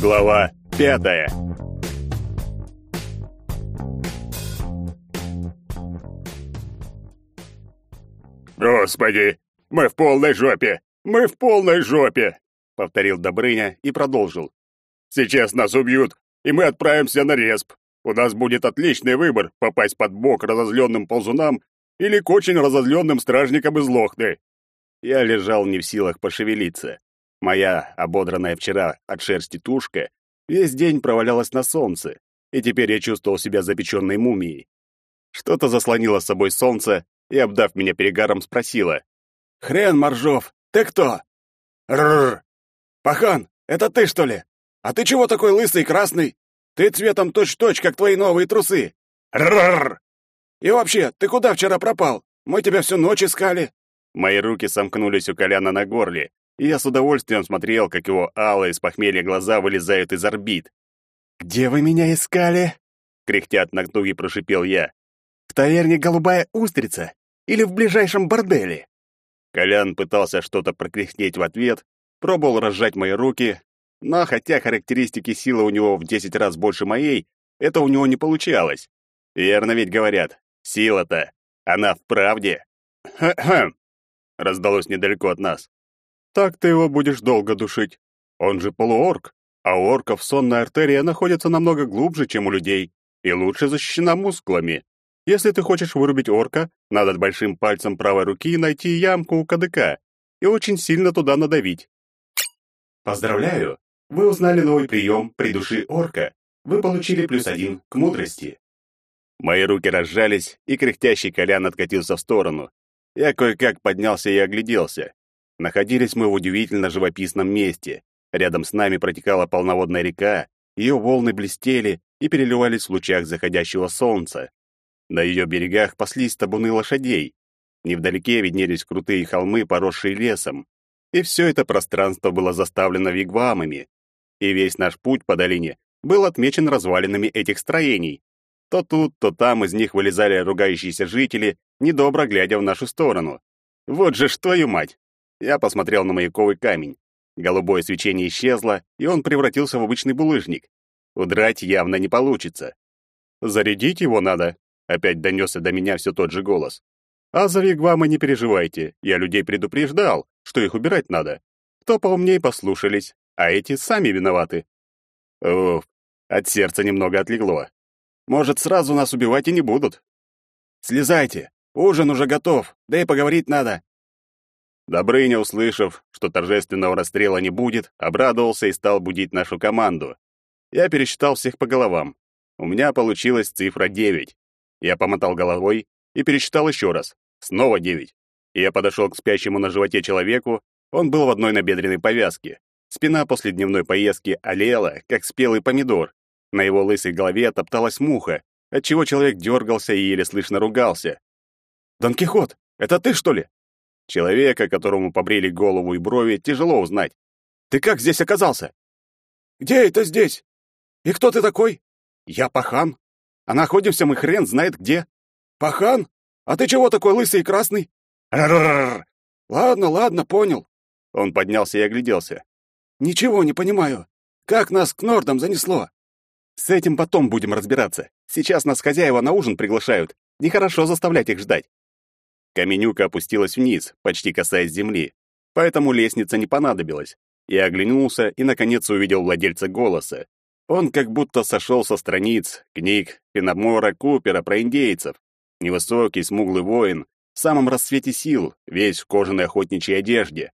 Глава пятая. «Господи, мы в полной жопе! Мы в полной жопе!» — повторил Добрыня и продолжил. «Сейчас нас убьют, и мы отправимся на респ. У нас будет отличный выбор — попасть под бок разозленным ползунам или к очень разозленным стражникам из Лохты». Я лежал не в силах пошевелиться. Моя, ободранная вчера от шерсти тушка, весь день провалялась на солнце, и теперь я чувствовал себя запеченной мумией. Что-то заслонило с собой солнце и, обдав меня перегаром, спросила. «Хрен, Моржов, ты кто?» «Рррр! Пахан, это ты, что ли? А ты чего такой лысый красный? Ты цветом точь-точь, как твои новые трусы! Рррр! И вообще, ты куда вчера пропал? Мы тебя всю ночь искали!» Мои руки сомкнулись у Коляна на горле, и я с удовольствием смотрел, как его алые с похмелья глаза вылезают из орбит. «Где вы меня искали?» — кряхтят на и прошипел я. «В таверне «Голубая устрица» или в ближайшем борделе?» Колян пытался что-то прокряхтеть в ответ, пробовал разжать мои руки, но хотя характеристики силы у него в десять раз больше моей, это у него не получалось. Верно ведь говорят, сила-то, она в правде. «Хм-хм», — раздалось недалеко от нас. Так ты его будешь долго душить. Он же полуорк, а у орков сонная артерия находится намного глубже, чем у людей, и лучше защищена мускулами. Если ты хочешь вырубить орка, надо большим пальцем правой руки найти ямку у кадыка и очень сильно туда надавить. Поздравляю! Вы узнали новый прием «Придуши орка». Вы получили плюс один к мудрости. Мои руки разжались, и кряхтящий Колян откатился в сторону. Я кое-как поднялся и огляделся. Находились мы в удивительно живописном месте. Рядом с нами протекала полноводная река, ее волны блестели и переливались в лучах заходящего солнца. На ее берегах паслись табуны лошадей. Невдалеке виднелись крутые холмы, поросшие лесом. И все это пространство было заставлено вигвамами. И весь наш путь по долине был отмечен развалинами этих строений. То тут, то там из них вылезали ругающиеся жители, недобро глядя в нашу сторону. Вот же ж твою мать! Я посмотрел на маяковый камень. Голубое свечение исчезло, и он превратился в обычный булыжник. Удрать явно не получится. «Зарядить его надо», — опять донесся до меня все тот же голос. «А за вигвамы не переживайте, я людей предупреждал, что их убирать надо. Кто поумнее послушались, а эти сами виноваты». Уф, от сердца немного отлегло. Может, сразу нас убивать и не будут. «Слезайте, ужин уже готов, да и поговорить надо», Добрыня, услышав, что торжественного расстрела не будет, обрадовался и стал будить нашу команду. Я пересчитал всех по головам. У меня получилась цифра 9. Я помотал головой и пересчитал еще раз. Снова 9. И я подошел к спящему на животе человеку. Он был в одной набедренной повязке. Спина после дневной поездки олела, как спелый помидор. На его лысой голове топталась муха, отчего человек дергался и еле слышно ругался. «Дон Кихот, это ты, что ли?» Человека, которому побрили голову и брови, тяжело узнать. «Ты как здесь оказался?» «Где это здесь? И кто ты такой?» «Я Пахан. А находимся мы хрен знает где». «Пахан? А ты чего такой лысый и красный?» «Р-р-р-р! Ладно, ладно, понял». Он поднялся и огляделся. «Ничего не понимаю. Как нас к Нордам занесло?» «С этим потом будем разбираться. Сейчас нас хозяева на ужин приглашают. Нехорошо заставлять их ждать. Каменюка опустилась вниз, почти касаясь земли, поэтому лестница не понадобилась. Я оглянулся и, наконец, увидел владельца голоса. Он как будто сошел со страниц книг Феномора Купера про индейцев. Невысокий, смуглый воин, в самом расцвете сил, весь в кожаной охотничьей одежде.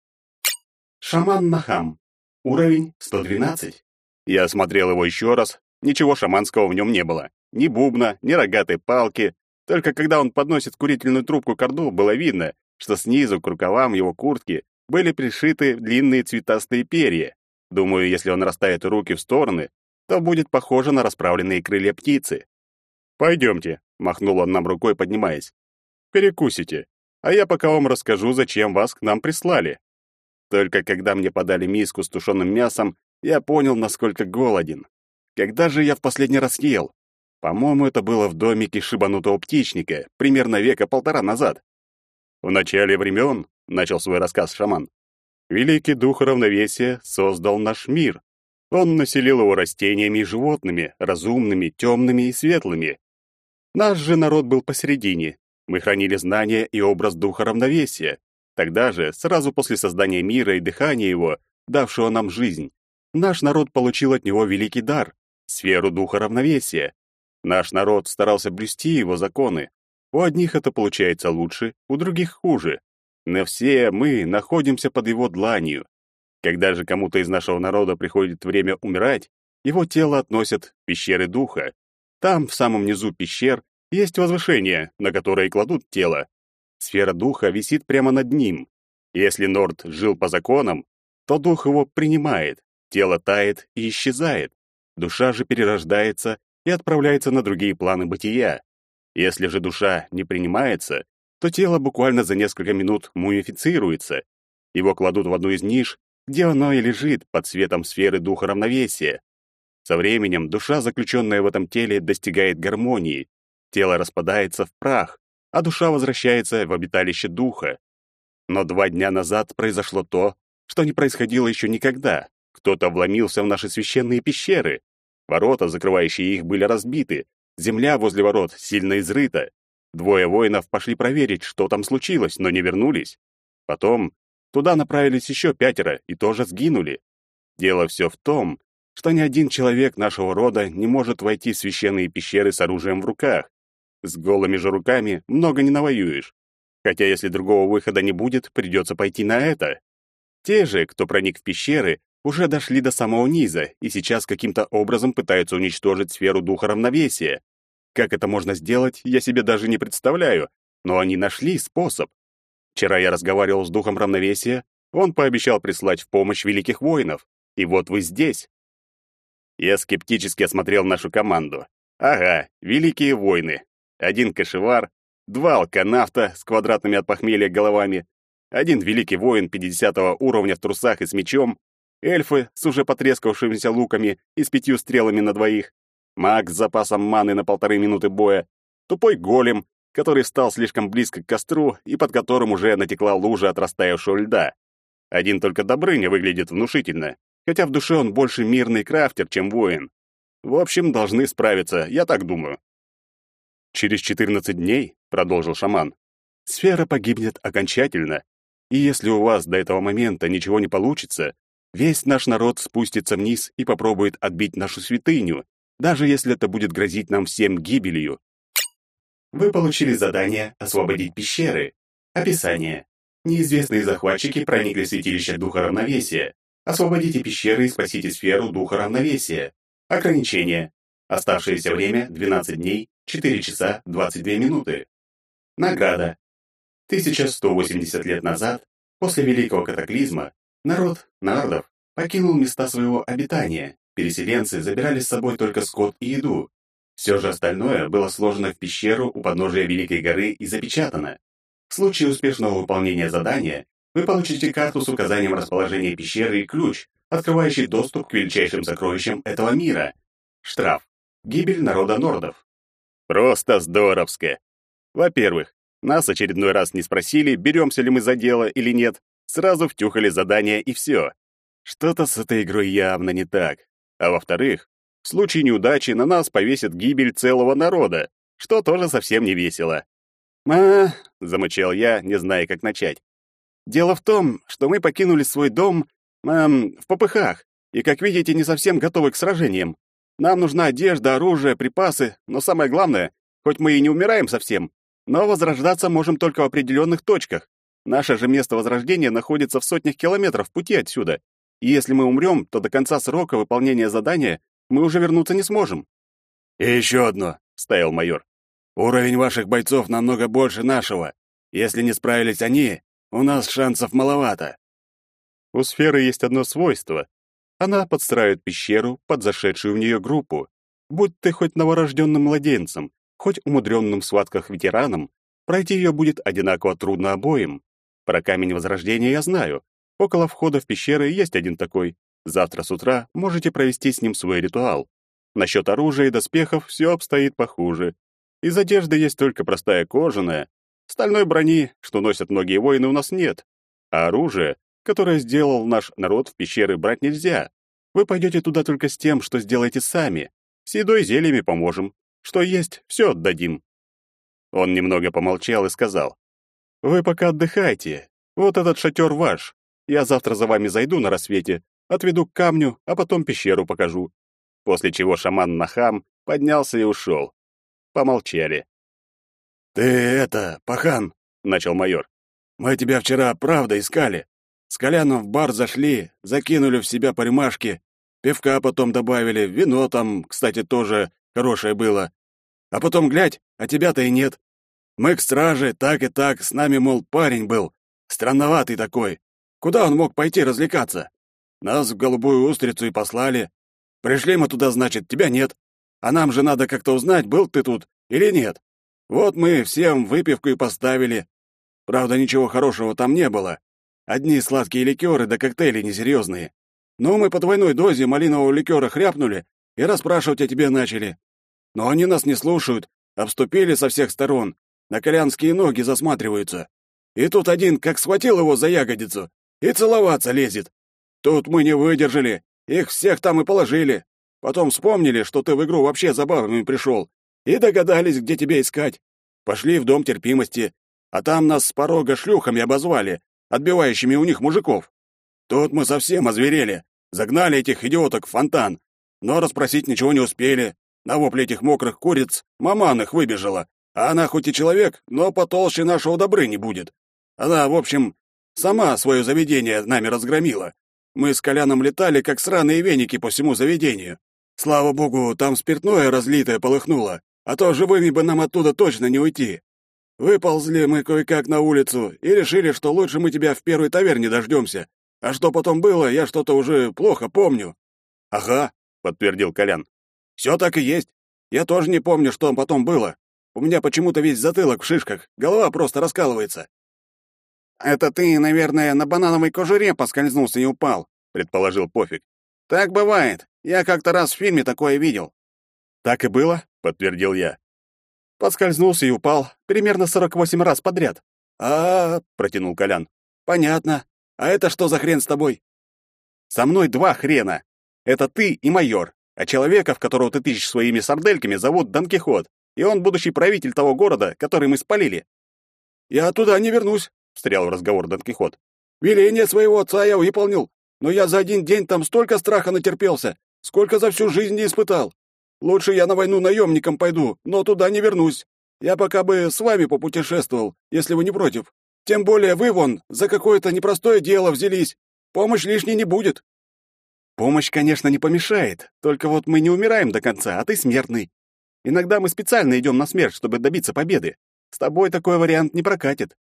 Шаман Нахам. Уровень 112. Я осмотрел его еще раз. Ничего шаманского в нем не было. Ни бубна, ни рогатой палки, только когда он подносит курительную трубку к рту, было видно, что снизу к рукавам его куртки были пришиты длинные цветастые перья. Думаю, если он расставит руки в стороны, то будет похоже на расправленные крылья птицы. «Пойдемте», — махнул он нам рукой, поднимаясь. «Перекусите, а я пока вам расскажу, зачем вас к нам прислали». Только когда мне подали миску с тушеным мясом, я понял, насколько голоден. Когда же я в последний раз ел? По-моему, это было в домике шибанутого птичника, примерно века полтора назад. В начале времен, начал свой рассказ шаман, великий дух равновесия создал наш мир. Он населил его растениями и животными, разумными, темными и светлыми. Наш же народ был посередине. Мы хранили знания и образ духа равновесия. Тогда же, сразу после создания мира и дыхания его, давшего нам жизнь, наш народ получил от него великий дар — сферу духа равновесия. Наш народ старался блюсти его законы. У одних это получается лучше, у других хуже. Но все мы находимся под его дланью. Когда же кому-то из нашего народа приходит время умирать, его тело относят в пещеры духа. Там, в самом низу пещер, есть возвышение, на которое кладут тело. Сфера духа висит прямо над ним. Если Норд жил по законам, то дух его принимает, тело тает и исчезает. Душа же перерождается и отправляется на другие планы бытия. Если же душа не принимается, то тело буквально за несколько минут мумифицируется. Его кладут в одну из ниш где оно и лежит под светом сферы духа равновесия. Со временем душа, заключенная в этом теле, достигает гармонии. Тело распадается в прах, а душа возвращается в обиталище духа. Но два дня назад произошло то, что не происходило еще никогда. Кто-то вломился в наши священные пещеры. Ворота, закрывающие их, были разбиты. Земля возле ворот сильно изрыта. Двое воинов пошли проверить, что там случилось, но не вернулись. Потом Туда направились еще пятеро и тоже сгинули. Дело все в том, что ни один человек нашего рода не может войти в священные пещеры с оружием в руках. С голыми же руками много не навоюешь. Хотя если другого выхода не будет, придется пойти на это. Те же, кто проник в пещеры, уже дошли до самого низа и сейчас каким-то образом пытаются уничтожить сферу духа равновесия. Как это можно сделать, я себе даже не представляю, но они нашли способ. Вчера я разговаривал с духом равновесия, он пообещал прислать в помощь великих воинов. И вот вы здесь. Я скептически осмотрел нашу команду. Ага, великие воины. Один кошевар, два алканавта с квадратными от похмелья головами, один великий воин 50 уровня в трусах и с мечом, эльфы с уже потрескавшимися луками и с пятью стрелами на двоих, маг с запасом маны на полторы минуты боя, тупой голем, который стал слишком близко к костру и под которым уже натекла лужа от растаявшего льда. Один только Добрыня выглядит внушительно, хотя в душе он больше мирный крафтер, чем воин. В общем, должны справиться, я так думаю. «Через 14 дней», — продолжил шаман, — «сфера погибнет окончательно, и если у вас до этого момента ничего не получится, весь наш народ спустится вниз и попробует отбить нашу святыню, даже если это будет грозить нам всем гибелью. Вы получили задание «Освободить пещеры». Описание. Неизвестные захватчики проникли в святилище Духа Равновесия. Освободите пещеры и спасите сферу Духа Равновесия. Ограничение. Оставшееся время 12 дней, 4 часа 22 минуты. Награда. 1180 лет назад, после Великого Катаклизма, народ, народов, покинул места своего обитания. Переселенцы забирали с собой только скот и еду, все же остальное было сложено в пещеру у подножия Великой горы и запечатано. В случае успешного выполнения задания вы получите карту с указанием расположения пещеры и ключ, открывающий доступ к величайшим сокровищам этого мира. Штраф. Гибель народа нордов. Просто здоровско. Во-первых, нас очередной раз не спросили, беремся ли мы за дело или нет, сразу втюхали задание и все. Что-то с этой игрой явно не так. А во-вторых, в случае неудачи на нас повесят гибель целого народа, что тоже совсем не весело. «А...» — замычал я, не зная, как начать. «Дело в том, что мы покинули свой дом эм, в попыхах, и, как видите, не совсем готовы к сражениям. Нам нужна одежда, оружие, припасы, но самое главное, хоть мы и не умираем совсем, но возрождаться можем только в определенных точках. Наше же место возрождения находится в сотнях километров пути отсюда, и если мы умрем, то до конца срока выполнения задания мы уже вернуться не сможем. И еще одно, вставил майор. Уровень ваших бойцов намного больше нашего. Если не справились они, у нас шансов маловато. У сферы есть одно свойство. Она подстраивает пещеру под зашедшую в нее группу. Будь ты хоть новорожденным младенцем, хоть умудренным в схватках ветераном, пройти ее будет одинаково трудно обоим. Про камень возрождения я знаю. Около входа в пещеры есть один такой. Завтра с утра можете провести с ним свой ритуал. Насчет оружия и доспехов все обстоит похуже. Из одежды есть только простая кожаная. Стальной брони, что носят многие воины, у нас нет. А оружие, которое сделал наш народ в пещеры, брать нельзя. Вы пойдете туда только с тем, что сделаете сами. С едой и зельями поможем. Что есть, все отдадим». Он немного помолчал и сказал. «Вы пока отдыхайте. Вот этот шатер ваш. Я завтра за вами зайду на рассвете, отведу к камню, а потом пещеру покажу». После чего шаман Нахам поднялся и ушел. Помолчали. «Ты это, пахан», — начал майор. «Мы тебя вчера правда искали. С Коляном в бар зашли, закинули в себя по рюмашке, пивка потом добавили, вино там, кстати, тоже хорошее было. А потом, глядь, а тебя-то и нет. Мы к страже, так и так, с нами, мол, парень был, странноватый такой. Куда он мог пойти развлекаться? Нас в голубую устрицу и послали. Пришли мы туда, значит, тебя нет. А нам же надо как-то узнать, был ты тут или нет. Вот мы всем выпивку и поставили. Правда, ничего хорошего там не было. Одни сладкие ликеры да коктейли несерьезные. Но мы по двойной дозе малинового ликера хряпнули и расспрашивать о тебе начали. Но они нас не слушают, обступили со всех сторон, на корянские ноги засматриваются. И тут один как схватил его за ягодицу и целоваться лезет. Тут мы не выдержали, их всех там и положили. Потом вспомнили, что ты в игру вообще забавами пришел, и догадались, где тебя искать. Пошли в дом терпимости, а там нас с порога шлюхами обозвали, отбивающими у них мужиков. Тут мы совсем озверели, загнали этих идиоток в фонтан, но расспросить ничего не успели. На вопли этих мокрых куриц маман их выбежала, а она хоть и человек, но потолще нашего добры не будет. Она, в общем, сама свое заведение нами разгромила. Мы с Коляном летали, как сраные веники по всему заведению. Слава богу, там спиртное разлитое полыхнуло, а то живыми бы нам оттуда точно не уйти. Выползли мы кое-как на улицу и решили, что лучше мы тебя в первой таверне дождемся. А что потом было, я что-то уже плохо помню. Ага, подтвердил Колян. Все так и есть. Я тоже не помню, что потом было. У меня почему-то весь затылок в шишках, голова просто раскалывается. Это ты, наверное, на банановой кожуре поскользнулся и упал, предположил Пофиг. Так бывает. Я как-то раз в фильме такое видел. Так и было, подтвердил я. Подскользнулся и упал примерно 48 раз подряд. А, -а, -а протянул Колян. Понятно. А это что за хрен с тобой? Со мной два хрена. Это ты и майор. А человека, в которого ты тычешь своими сардельками, зовут Дон Кихот, и он будущий правитель того города, который мы спалили. Я туда не вернусь, встрял в разговор Дон Кихот. Веление своего отца я выполнил, но я за один день там столько страха натерпелся, сколько за всю жизнь не испытал. Лучше я на войну наемником пойду, но туда не вернусь. Я пока бы с вами попутешествовал, если вы не против. Тем более вы вон за какое-то непростое дело взялись. Помощь лишней не будет. Помощь, конечно, не помешает, только вот мы не умираем до конца, а ты смертный. Иногда мы специально идем на смерть, чтобы добиться победы. С тобой такой вариант не прокатит.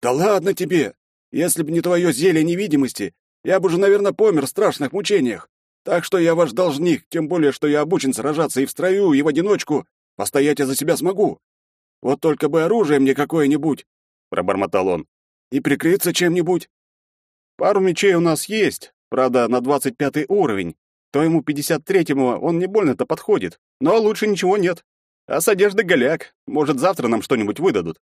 Да ладно тебе. Если бы не твое зелье невидимости, я бы уже, наверное, помер в страшных мучениях. Так что я ваш должник, тем более, что я обучен сражаться и в строю, и в одиночку. Постоять я за себя смогу. Вот только бы оружие мне какое-нибудь, — пробормотал он, — и прикрыться чем-нибудь. Пару мечей у нас есть, правда, на двадцать пятый уровень. То ему пятьдесят третьему он не больно-то подходит, но лучше ничего нет. А с одежды голяк, может, завтра нам что-нибудь выдадут.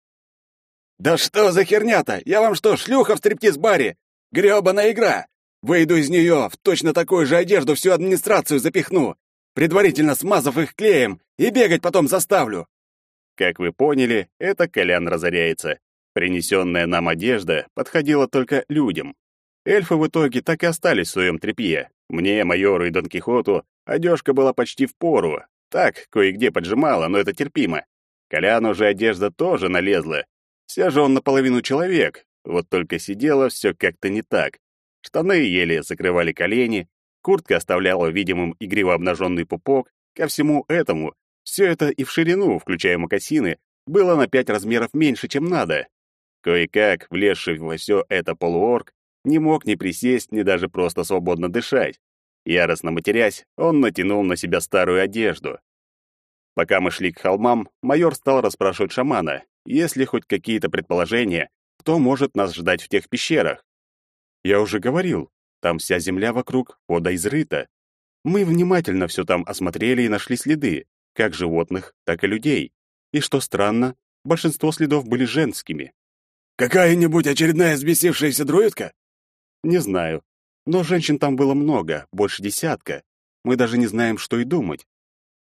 «Да что за херня-то? Я вам что, шлюха в стриптиз-баре? Грёбаная игра! Выйду из нее, в точно такую же одежду всю администрацию запихну, предварительно смазав их клеем, и бегать потом заставлю. Как вы поняли, это Колян разоряется. Принесенная нам одежда подходила только людям. Эльфы в итоге так и остались в своем тряпье. Мне, майору и Дон Кихоту одежка была почти в пору. Так, кое-где поджимала, но это терпимо. Коляну же одежда тоже налезла. Все же он наполовину человек, вот только сидело все как-то не так. Штаны еле закрывали колени, куртка оставляла видимым игриво обнаженный пупок. Ко всему этому, все это и в ширину, включая мокасины, было на пять размеров меньше, чем надо. Кое-как, влезший во все это полуорг, не мог ни присесть, ни даже просто свободно дышать. Яростно матерясь, он натянул на себя старую одежду. Пока мы шли к холмам, майор стал расспрашивать шамана, есть ли хоть какие-то предположения, кто может нас ждать в тех пещерах. Я уже говорил, там вся земля вокруг водоизрыта. Мы внимательно все там осмотрели и нашли следы, как животных, так и людей. И что странно, большинство следов были женскими. «Какая-нибудь очередная взбесившаяся друидка?» «Не знаю. Но женщин там было много, больше десятка. Мы даже не знаем, что и думать.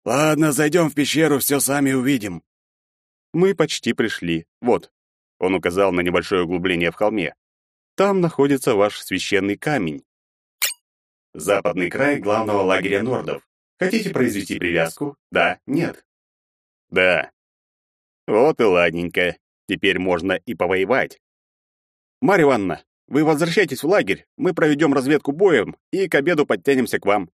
Ладно, зайдем в пещеру, все сами увидим. Мы почти пришли. Вот. Он указал на небольшое углубление в холме. Там находится ваш священный камень. Западный край главного лагеря нордов. Хотите произвести привязку? Да, нет. Да. Вот и ладненько. Теперь можно и повоевать. Марья Ивановна, вы возвращайтесь в лагерь, мы проведем разведку боем и к обеду подтянемся к вам.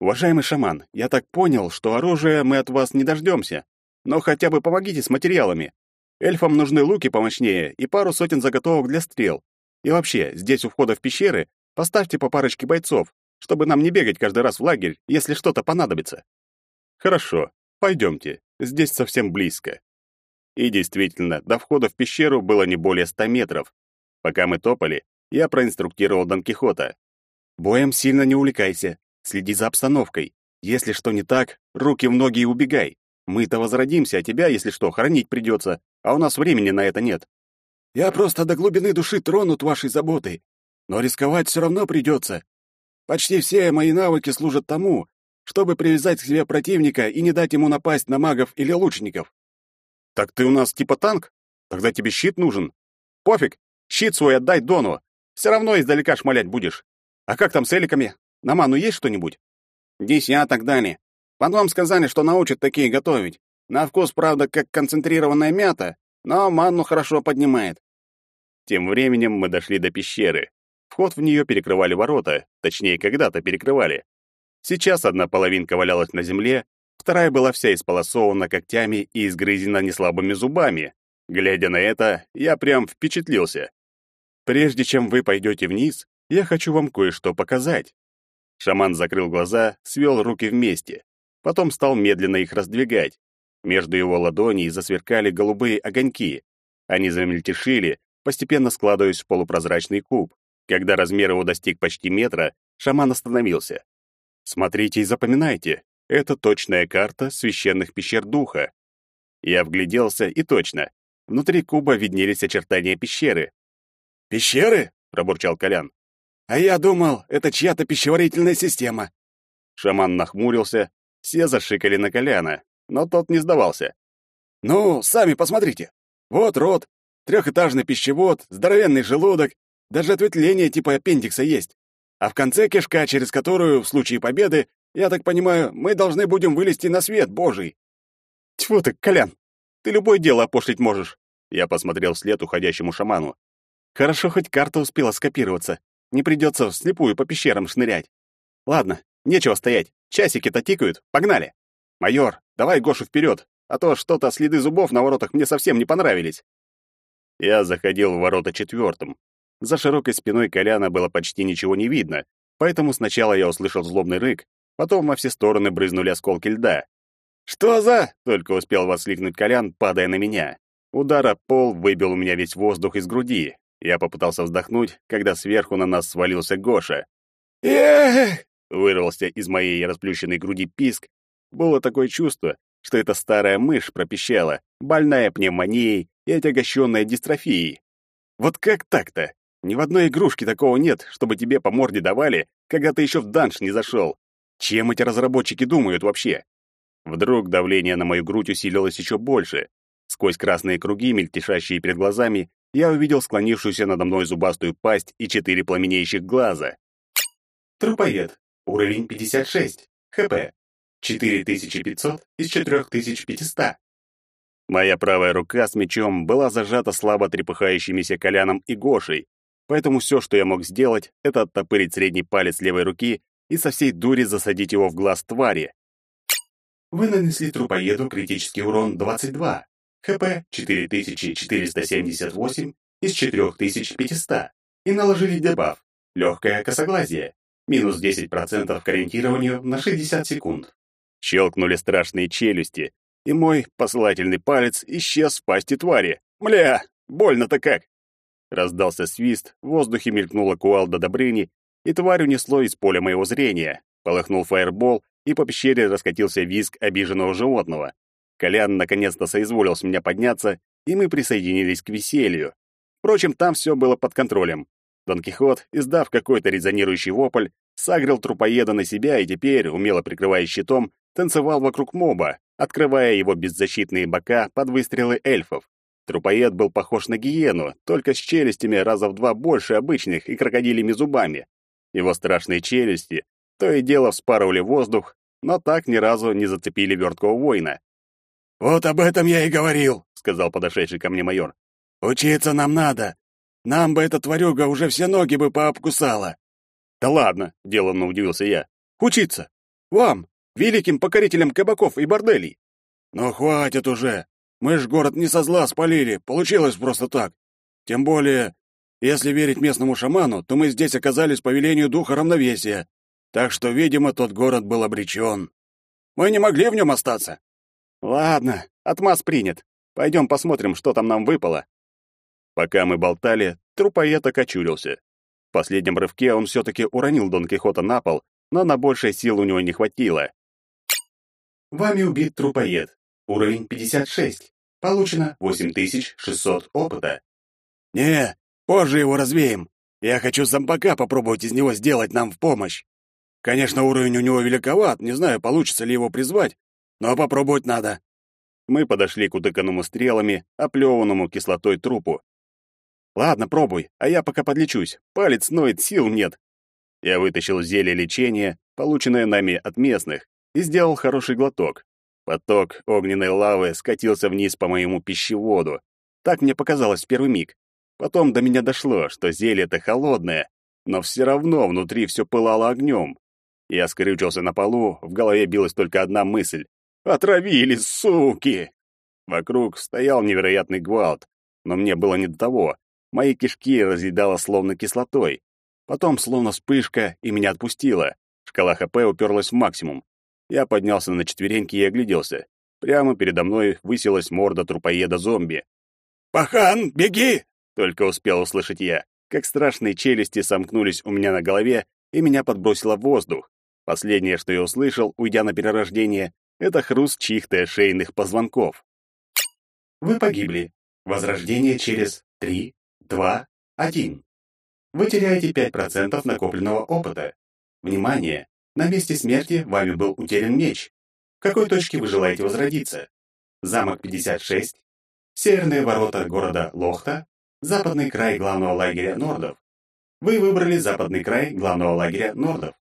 Уважаемый шаман, я так понял, что оружия мы от вас не дождемся, но хотя бы помогите с материалами. Эльфам нужны луки помощнее и пару сотен заготовок для стрел. И вообще, здесь у входа в пещеры поставьте по парочке бойцов, чтобы нам не бегать каждый раз в лагерь, если что-то понадобится. Хорошо, пойдемте, здесь совсем близко. И действительно, до входа в пещеру было не более ста метров. Пока мы топали, я проинструктировал Дон Кихота. «Боем сильно не увлекайся, следи за обстановкой. Если что не так, руки в ноги и убегай. Мы-то возродимся, а тебя, если что, хоронить придется, а у нас времени на это нет. Я просто до глубины души тронут вашей заботой, но рисковать все равно придется. Почти все мои навыки служат тому, чтобы привязать к себе противника и не дать ему напасть на магов или лучников. Так ты у нас типа танк? Тогда тебе щит нужен. Пофиг, щит свой отдай Дону. Все равно издалека шмалять будешь. А как там с эликами? На ману есть что-нибудь? Десяток дали. Потом сказали, что научат такие готовить. На вкус, правда, как концентрированная мята, но манну хорошо поднимает. Тем временем мы дошли до пещеры. Вход в нее перекрывали ворота, точнее, когда-то перекрывали. Сейчас одна половинка валялась на земле, вторая была вся исполосована когтями и изгрызена неслабыми зубами. Глядя на это, я прям впечатлился. Прежде чем вы пойдете вниз, я хочу вам кое-что показать. Шаман закрыл глаза, свел руки вместе. Потом стал медленно их раздвигать. Между его ладоней засверкали голубые огоньки. Они замельтешили, постепенно складываясь в полупрозрачный куб. Когда размер его достиг почти метра, шаман остановился. «Смотрите и запоминайте. Это точная карта священных пещер духа». Я вгляделся, и точно. Внутри куба виднелись очертания пещеры. «Пещеры?» — пробурчал Колян. «А я думал, это чья-то пищеварительная система». Шаман нахмурился, все зашикали на Коляна, но тот не сдавался. «Ну, сами посмотрите. Вот рот, трехэтажный пищевод, здоровенный желудок, даже ответвление типа аппендикса есть. А в конце кишка, через которую, в случае победы, я так понимаю, мы должны будем вылезти на свет Божий». «Тьфу ты, Колян, ты любое дело опошлить можешь». Я посмотрел вслед уходящему шаману. Хорошо, хоть карта успела скопироваться. Не придется вслепую по пещерам шнырять. Ладно, нечего стоять. Часики-то тикают. Погнали. Майор, давай Гошу вперед, а то что-то следы зубов на воротах мне совсем не понравились. Я заходил в ворота четвертым. За широкой спиной Коляна было почти ничего не видно, поэтому сначала я услышал злобный рык, потом во все стороны брызнули осколки льда. «Что за?» — только успел воскликнуть Колян, падая на меня. Удар о пол выбил у меня весь воздух из груди. Я попытался вздохнуть, когда сверху на нас свалился Гоша. «Эх!» Вырвался из моей расплющенной груди писк. Было такое чувство, что эта старая мышь пропищала, больная пневмонией и отягощенная дистрофией. Вот как так-то? Ни в одной игрушке такого нет, чтобы тебе по морде давали, когда ты еще в данж не зашел. Чем эти разработчики думают вообще? Вдруг давление на мою грудь усилилось еще больше. Сквозь красные круги, мельтешащие перед глазами, я увидел склонившуюся надо мной зубастую пасть и четыре пламенеющих глаза. Трупоед. Уровень 56. ХП. 4500 из 4500. Моя правая рука с мечом была зажата слабо трепыхающимися Коляном и Гошей, поэтому все, что я мог сделать, это оттопырить средний палец левой руки и со всей дури засадить его в глаз твари. Вы нанесли трупоеду критический урон 22. ХП 4478 из 4500 и наложили дебаф легкое косоглазие минус 10% к ориентированию на 60 секунд. Щелкнули страшные челюсти, и мой посылательный палец исчез в пасти твари. Мля, больно-то как! Раздался свист, в воздухе мелькнула кувалда Добрыни, и тварь унесло из поля моего зрения. Полыхнул фаербол, и по пещере раскатился визг обиженного животного. Колян наконец-то соизволил с меня подняться, и мы присоединились к веселью. Впрочем, там все было под контролем. Дон Кихот, издав какой-то резонирующий вопль, сагрил трупоеда на себя и теперь, умело прикрывая щитом, танцевал вокруг моба, открывая его беззащитные бока под выстрелы эльфов. Трупоед был похож на гиену, только с челюстями раза в два больше обычных и крокодилями зубами. Его страшные челюсти то и дело вспарывали воздух, но так ни разу не зацепили верткого воина. «Вот об этом я и говорил», — сказал подошедший ко мне майор. «Учиться нам надо. Нам бы эта тварюга уже все ноги бы пообкусала». «Да ладно», — деланно удивился я. «Учиться? Вам, великим покорителям кабаков и борделей». «Ну хватит уже. Мы ж город не со зла спалили, получилось просто так. Тем более, если верить местному шаману, то мы здесь оказались по велению духа равновесия. Так что, видимо, тот город был обречен. Мы не могли в нем остаться. Ладно, отмаз принят. Пойдем посмотрим, что там нам выпало. Пока мы болтали, трупоед окочурился. В последнем рывке он все-таки уронил Дон Кихота на пол, но на большее сил у него не хватило. Вами убит трупоед. Уровень 56. Получено 8600 опыта. Не, позже его развеем. Я хочу зомбака попробовать из него сделать нам в помощь. Конечно, уровень у него великоват, не знаю, получится ли его призвать, но попробовать надо. Мы подошли к утыканному стрелами, оплеванному кислотой трупу. Ладно, пробуй, а я пока подлечусь. Палец ноет, сил нет. Я вытащил зелье лечения, полученное нами от местных, и сделал хороший глоток. Поток огненной лавы скатился вниз по моему пищеводу. Так мне показалось в первый миг. Потом до меня дошло, что зелье-то холодное, но все равно внутри все пылало огнем. Я скрючился на полу, в голове билась только одна мысль. «Отравили, суки!» Вокруг стоял невероятный гвалт, но мне было не до того. Мои кишки разъедало словно кислотой. Потом, словно вспышка, и меня отпустило. Шкала ХП уперлась в максимум. Я поднялся на четвереньки и огляделся. Прямо передо мной высилась морда трупоеда-зомби. «Пахан, беги!» — только успел услышать я, как страшные челюсти сомкнулись у меня на голове, и меня подбросило в воздух. Последнее, что я услышал, уйдя на перерождение, это хруст чьих-то шейных позвонков. Вы погибли. Возрождение через 3, 2, 1. Вы теряете 5% накопленного опыта. Внимание! На месте смерти вами был утерян меч. В какой точке вы желаете возродиться? Замок 56, северные ворота города Лохта, западный край главного лагеря Нордов. Вы выбрали западный край главного лагеря Нордов.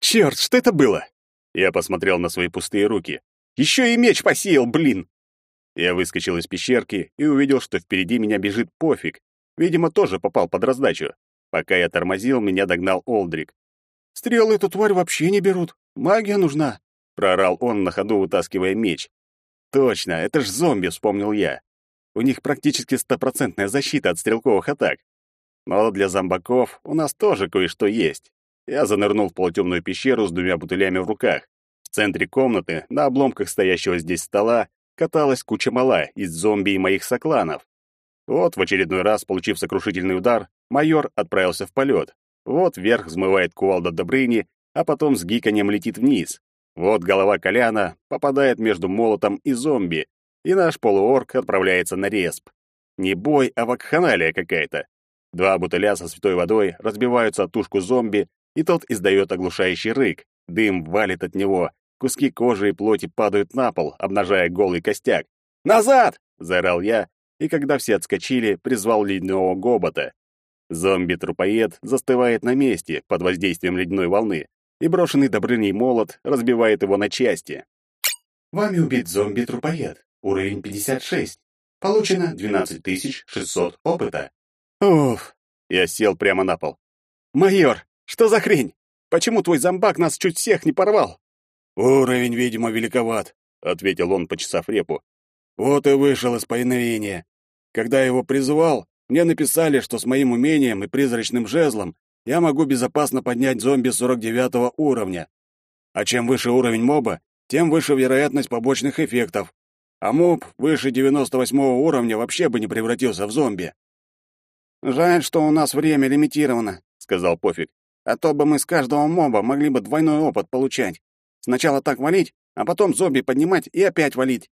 Черт, что это было? Я посмотрел на свои пустые руки. Еще и меч посеял, блин! Я выскочил из пещерки и увидел, что впереди меня бежит пофиг. Видимо, тоже попал под раздачу. Пока я тормозил, меня догнал Олдрик. Стрелы эту тварь вообще не берут. Магия нужна, проорал он на ходу, вытаскивая меч. Точно, это ж зомби, вспомнил я. У них практически стопроцентная защита от стрелковых атак. Но для зомбаков у нас тоже кое-что есть. Я занырнул в полутемную пещеру с двумя бутылями в руках. В центре комнаты, на обломках стоящего здесь стола, каталась куча мала из зомби и моих сокланов. Вот, в очередной раз, получив сокрушительный удар, майор отправился в полет. Вот вверх взмывает кувалда Добрыни, а потом с гиканьем летит вниз. Вот голова Коляна попадает между молотом и зомби, и наш полуорк отправляется на респ. Не бой, а вакханалия какая-то. Два бутыля со святой водой разбиваются о тушку зомби, и тот издает оглушающий рык. Дым валит от него, куски кожи и плоти падают на пол, обнажая голый костяк. «Назад!» — заорал я, и когда все отскочили, призвал ледяного гобота. Зомби-трупоед застывает на месте под воздействием ледяной волны, и брошенный Добрыней молот разбивает его на части. Вами убит зомби-трупоед. Уровень 56. Получено 12600 опыта. Уф, я сел прямо на пол. Майор, что за хрень? Почему твой зомбак нас чуть всех не порвал? Уровень, видимо, великоват, ответил он, почесав репу. Вот и вышел из повиновения. Когда я его призывал, мне написали, что с моим умением и призрачным жезлом я могу безопасно поднять зомби 49 уровня. А чем выше уровень моба, тем выше вероятность побочных эффектов. А моб выше 98 уровня вообще бы не превратился в зомби. «Жаль, что у нас время лимитировано», — сказал Пофиг. «А то бы мы с каждого моба могли бы двойной опыт получать. Сначала так валить, а потом зомби поднимать и опять валить».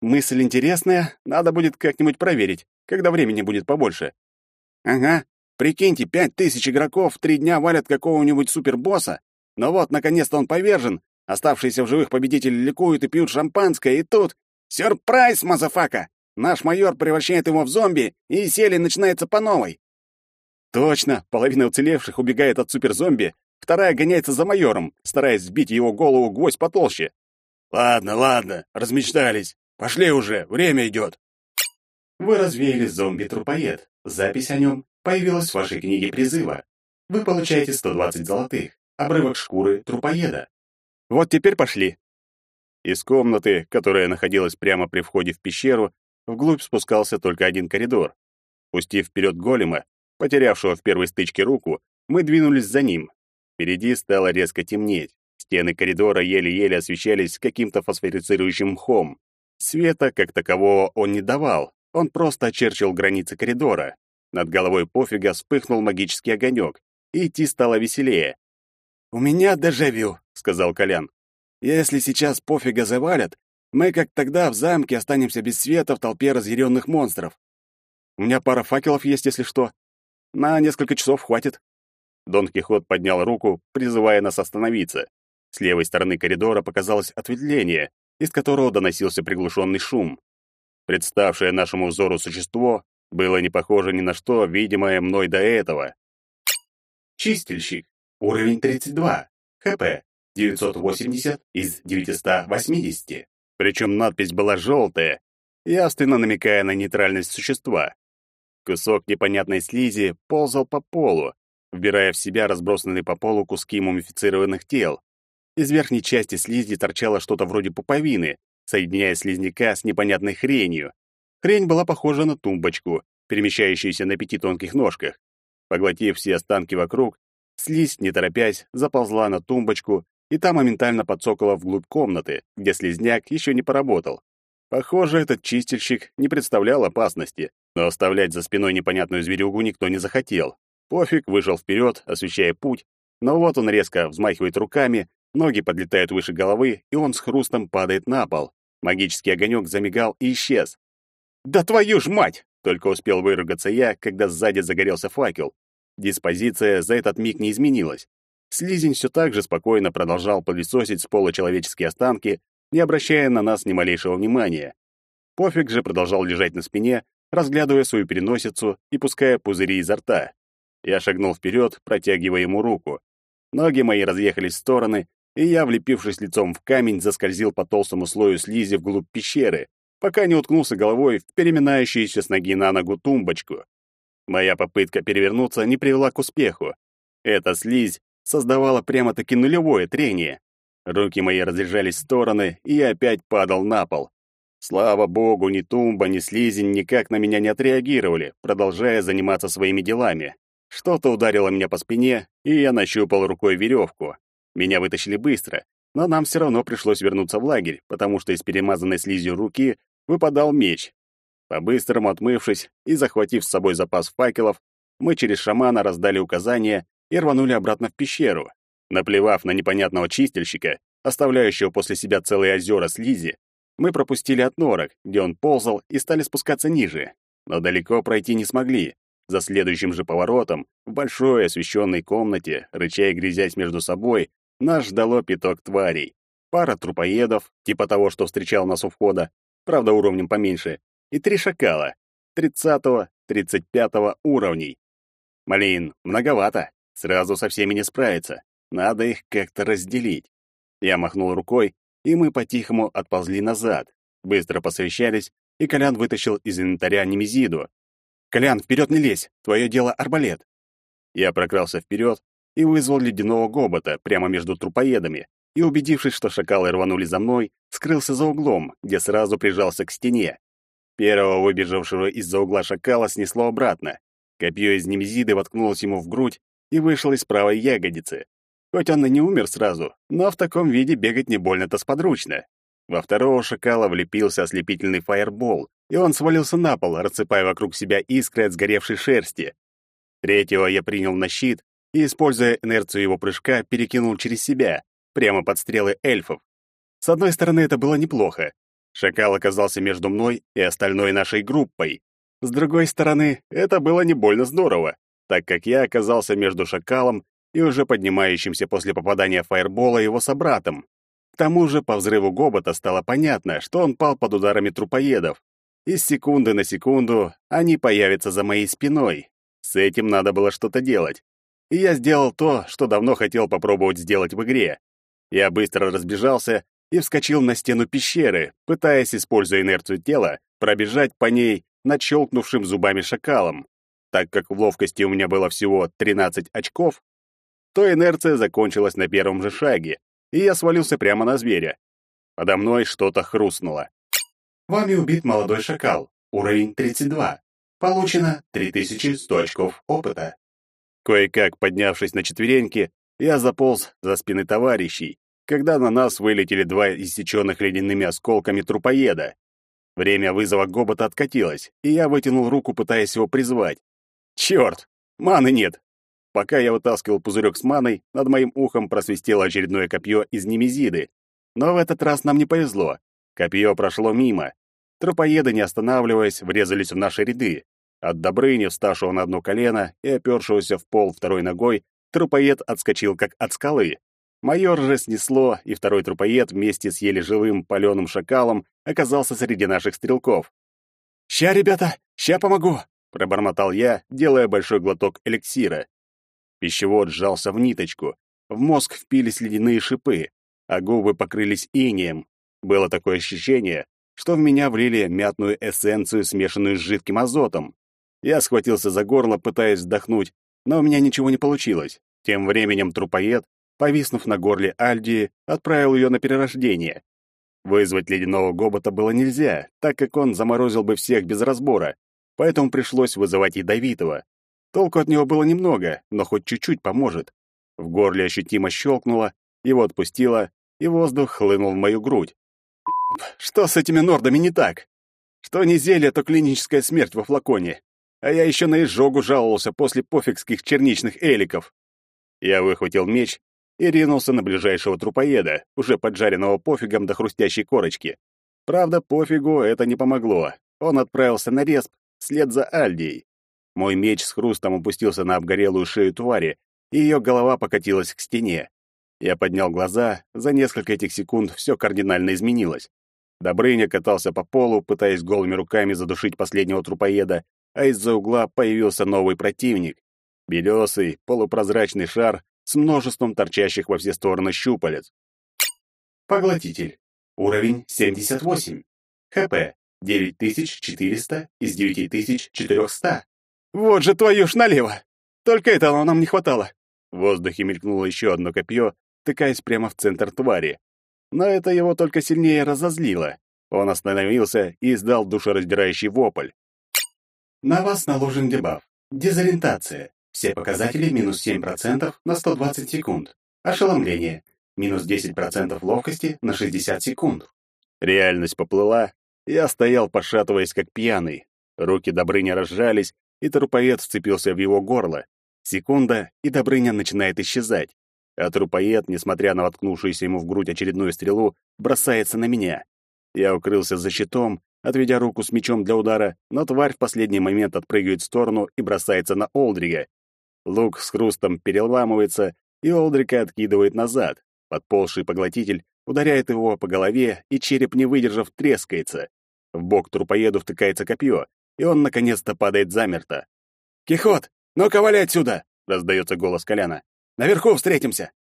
«Мысль интересная, надо будет как-нибудь проверить когда времени будет побольше. Ага, Прикиньте, пять тысяч игроков в три дня валят какого-нибудь супербосса. Но вот, наконец-то он повержен. Оставшиеся в живых победители ликуют и пьют шампанское, и тут... Сюрприз, мазафака! Наш майор превращает его в зомби, и веселье начинается по новой. Точно, половина уцелевших убегает от суперзомби, вторая гоняется за майором, стараясь вбить в его голову гвоздь потолще. Ладно, ладно, размечтались. Пошли уже, время идет. Вы развеяли зомби-трупоед. Запись о нем появилась в вашей книге призыва. Вы получаете 120 золотых. Обрывок шкуры трупоеда. Вот теперь пошли. Из комнаты, которая находилась прямо при входе в пещеру, вглубь спускался только один коридор. Пустив вперед голема, потерявшего в первой стычке руку, мы двинулись за ним. Впереди стало резко темнеть. Стены коридора еле-еле освещались каким-то фосфорицирующим мхом. Света, как такового, он не давал. Он просто очерчил границы коридора. Над головой пофига вспыхнул магический огонек, и идти стало веселее. «У меня дежавю», — сказал Колян. «Если сейчас пофига завалят, мы, как тогда, в замке останемся без света в толпе разъяренных монстров. У меня пара факелов есть, если что. На несколько часов хватит». Дон Кихот поднял руку, призывая нас остановиться. С левой стороны коридора показалось ответвление, из которого доносился приглушенный шум. Представшее нашему взору существо было не похоже ни на что, видимое мной до этого. Чистильщик. Уровень 32. ХП 980 из 980. Причем надпись была желтая, явственно намекая на нейтральность существа. Кусок непонятной слизи ползал по полу, вбирая в себя разбросанные по полу куски мумифицированных тел. Из верхней части слизи торчало что-то вроде пуповины, соединяя слизняка с непонятной хренью. Хрень была похожа на тумбочку, перемещающуюся на пяти тонких ножках. Поглотив все останки вокруг, слизь, не торопясь, заползла на тумбочку и та моментально подсокала вглубь комнаты, где слизняк еще не поработал. Похоже, этот чистильщик не представлял опасности, но оставлять за спиной непонятную зверюгу никто не захотел. Пофиг вышел вперед, освещая путь, но вот он резко взмахивает руками, ноги подлетают выше головы, и он с хрустом падает на пол. Магический огонек замигал и исчез. «Да твою ж мать!» — только успел выругаться я, когда сзади загорелся факел. Диспозиция за этот миг не изменилась. Слизень все так же спокойно продолжал пылесосить с пола человеческие останки, не обращая на нас ни малейшего внимания. Пофиг же продолжал лежать на спине, разглядывая свою переносицу и пуская пузыри изо рта. Я шагнул вперед, протягивая ему руку. Ноги мои разъехались в стороны, и я, влепившись лицом в камень, заскользил по толстому слою слизи вглубь пещеры, пока не уткнулся головой в переминающуюся с ноги на ногу тумбочку. Моя попытка перевернуться не привела к успеху. Эта слизь создавала прямо-таки нулевое трение. Руки мои разъезжались в стороны, и я опять падал на пол. Слава богу, ни тумба, ни слизень никак на меня не отреагировали, продолжая заниматься своими делами. Что-то ударило меня по спине, и я нащупал рукой веревку. Меня вытащили быстро, но нам все равно пришлось вернуться в лагерь, потому что из перемазанной слизью руки выпадал меч. По-быстрому отмывшись и захватив с собой запас факелов, мы через шамана раздали указания и рванули обратно в пещеру. Наплевав на непонятного чистильщика, оставляющего после себя целые озера слизи, мы пропустили от норок, где он ползал, и стали спускаться ниже. Но далеко пройти не смогли. За следующим же поворотом, в большой освещенной комнате, рыча и грязясь между собой, нас ждало пяток тварей. Пара трупоедов, типа того, что встречал нас у входа, правда, уровнем поменьше, и три шакала, 30-го, 35-го уровней. Блин, многовато, сразу со всеми не справиться, надо их как-то разделить. Я махнул рукой, и мы по-тихому отползли назад, быстро посовещались, и Колян вытащил из инвентаря немезиду. «Колян, вперед не лезь, твое дело арбалет». Я прокрался вперед, и вызвал ледяного гобота прямо между трупоедами, и, убедившись, что шакалы рванули за мной, скрылся за углом, где сразу прижался к стене. Первого выбежавшего из-за угла шакала снесло обратно. Копье из немезиды воткнулось ему в грудь и вышло из правой ягодицы. Хоть он и не умер сразу, но в таком виде бегать не больно-то сподручно. Во второго шакала влепился ослепительный фаербол, и он свалился на пол, рассыпая вокруг себя искры от сгоревшей шерсти. Третьего я принял на щит и, используя инерцию его прыжка, перекинул через себя, прямо под стрелы эльфов. С одной стороны, это было неплохо. Шакал оказался между мной и остальной нашей группой. С другой стороны, это было не больно здорово. так как я оказался между шакалом и уже поднимающимся после попадания фаербола его собратом. К тому же по взрыву гобота стало понятно, что он пал под ударами трупоедов. И с секунды на секунду они появятся за моей спиной. С этим надо было что-то делать. И я сделал то, что давно хотел попробовать сделать в игре. Я быстро разбежался и вскочил на стену пещеры, пытаясь, используя инерцию тела, пробежать по ней над щелкнувшим зубами шакалом. Так как в ловкости у меня было всего 13 очков, то инерция закончилась на первом же шаге, и я свалился прямо на зверя. Подо мной что-то хрустнуло. Вами убит молодой шакал. Уровень 32. Получено 3100 очков опыта. Кое-как поднявшись на четвереньки, я заполз за спины товарищей, когда на нас вылетели два иссеченных ледяными осколками трупоеда. Время вызова Гобота откатилось, и я вытянул руку, пытаясь его призвать. Черт, маны нет. Пока я вытаскивал пузырек с маной, над моим ухом просвистело очередное копье из немезиды. Но в этот раз нам не повезло. Копье прошло мимо. Трупоеды, не останавливаясь, врезались в наши ряды. От Добрыни, вставшего на одно колено и опершегося в пол второй ногой, трупоед отскочил как от скалы. Майор же снесло, и второй трупоед вместе с еле живым паленым шакалом оказался среди наших стрелков. «Ща, ребята, ща помогу!» — пробормотал я, делая большой глоток эликсира. Пищевод сжался в ниточку, в мозг впились ледяные шипы, а губы покрылись инеем. Было такое ощущение, что в меня влили мятную эссенцию, смешанную с жидким азотом. Я схватился за горло, пытаясь вдохнуть, но у меня ничего не получилось. Тем временем трупоед, повиснув на горле Альдии, отправил ее на перерождение. Вызвать ледяного гобота было нельзя, так как он заморозил бы всех без разбора, поэтому пришлось вызывать ядовитого. Толку от него было немного, но хоть чуть-чуть поможет. В горле ощутимо щелкнуло, его отпустило, и воздух хлынул в мою грудь. Что с этими нордами не так? Что не зелье, то клиническая смерть во флаконе. А я еще на изжогу жаловался после пофигских черничных эликов. Я выхватил меч и ринулся на ближайшего трупоеда, уже поджаренного пофигом до хрустящей корочки. Правда, пофигу это не помогло. Он отправился на респ вслед за Альдией. Мой меч с хрустом опустился на обгорелую шею твари, и ее голова покатилась к стене. Я поднял глаза, за несколько этих секунд все кардинально изменилось. Добрыня катался по полу, пытаясь голыми руками задушить последнего трупоеда, а из-за угла появился новый противник. Белесый, полупрозрачный шар с множеством торчащих во все стороны щупалец. Поглотитель. Уровень 78. ХП 9400 из 9400. Вот же твою ж налево! Только этого нам не хватало. В воздухе мелькнуло еще одно копье, тыкаясь прямо в центр твари. Но это его только сильнее разозлило. Он остановился и издал душераздирающий вопль. На вас наложен дебаф. Дезориентация. Все показатели минус 7% на 120 секунд. Ошеломление. Минус 10% ловкости на 60 секунд. Реальность поплыла. Я стоял, пошатываясь, как пьяный. Руки Добрыни разжались, и трупоед вцепился в его горло. Секунда, и Добрыня начинает исчезать. А трупоед, несмотря на воткнувшуюся ему в грудь очередную стрелу, бросается на меня. Я укрылся за щитом, отведя руку с мечом для удара, но тварь в последний момент отпрыгивает в сторону и бросается на Олдрига. Лук с хрустом переламывается, и Олдрика откидывает назад. Подползший поглотитель ударяет его по голове, и череп, не выдержав, трескается. В бок трупоеду втыкается копье, и он наконец-то падает замерто. «Кихот, ну-ка вали отсюда!» — раздается голос Коляна. «Наверху встретимся!»